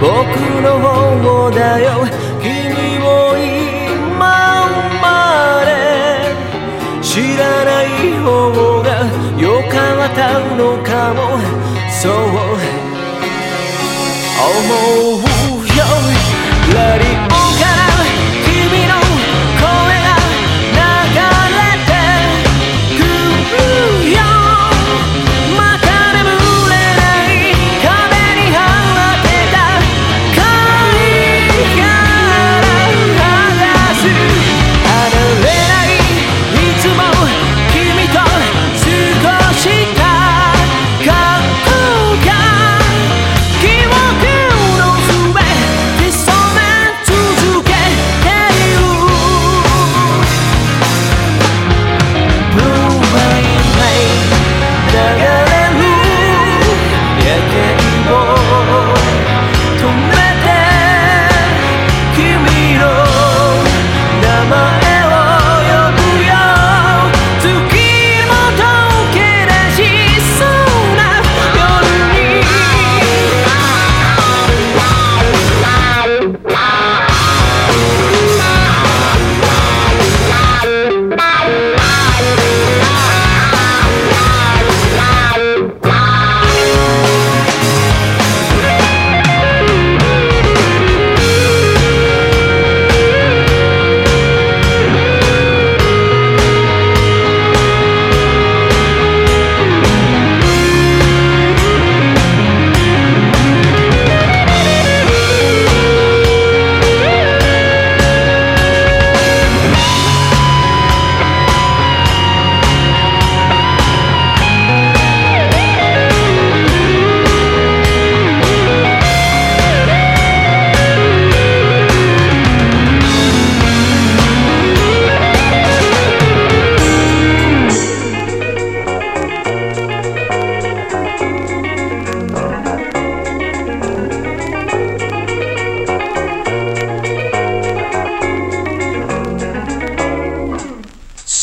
僕の方だよ。君も今まで知らない方がよかったのかも。そう。思うよ。ラリオ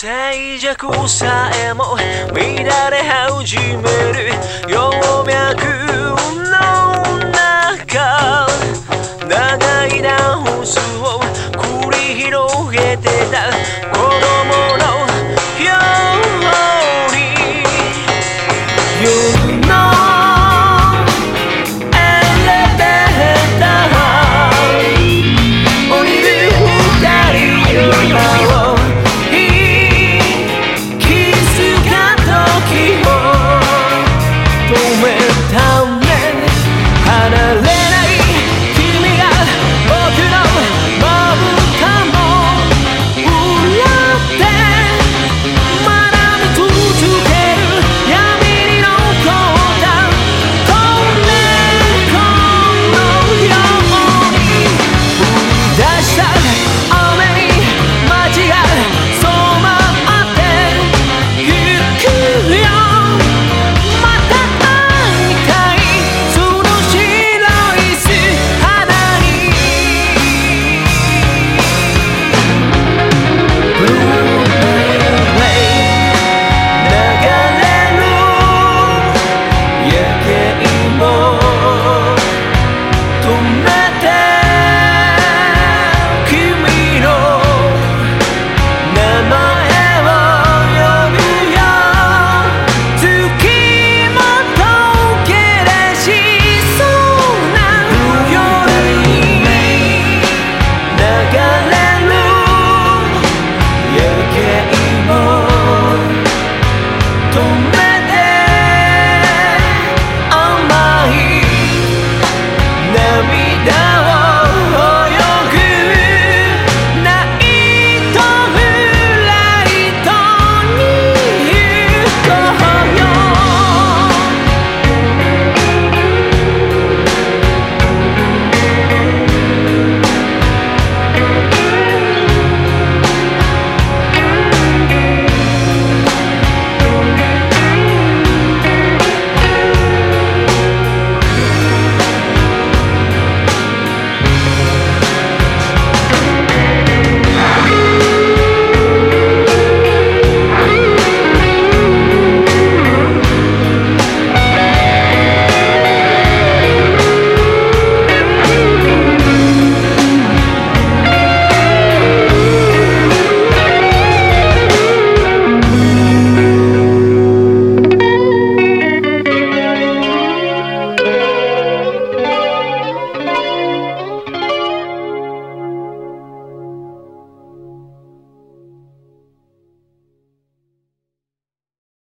最弱さえも乱れ始める葉脈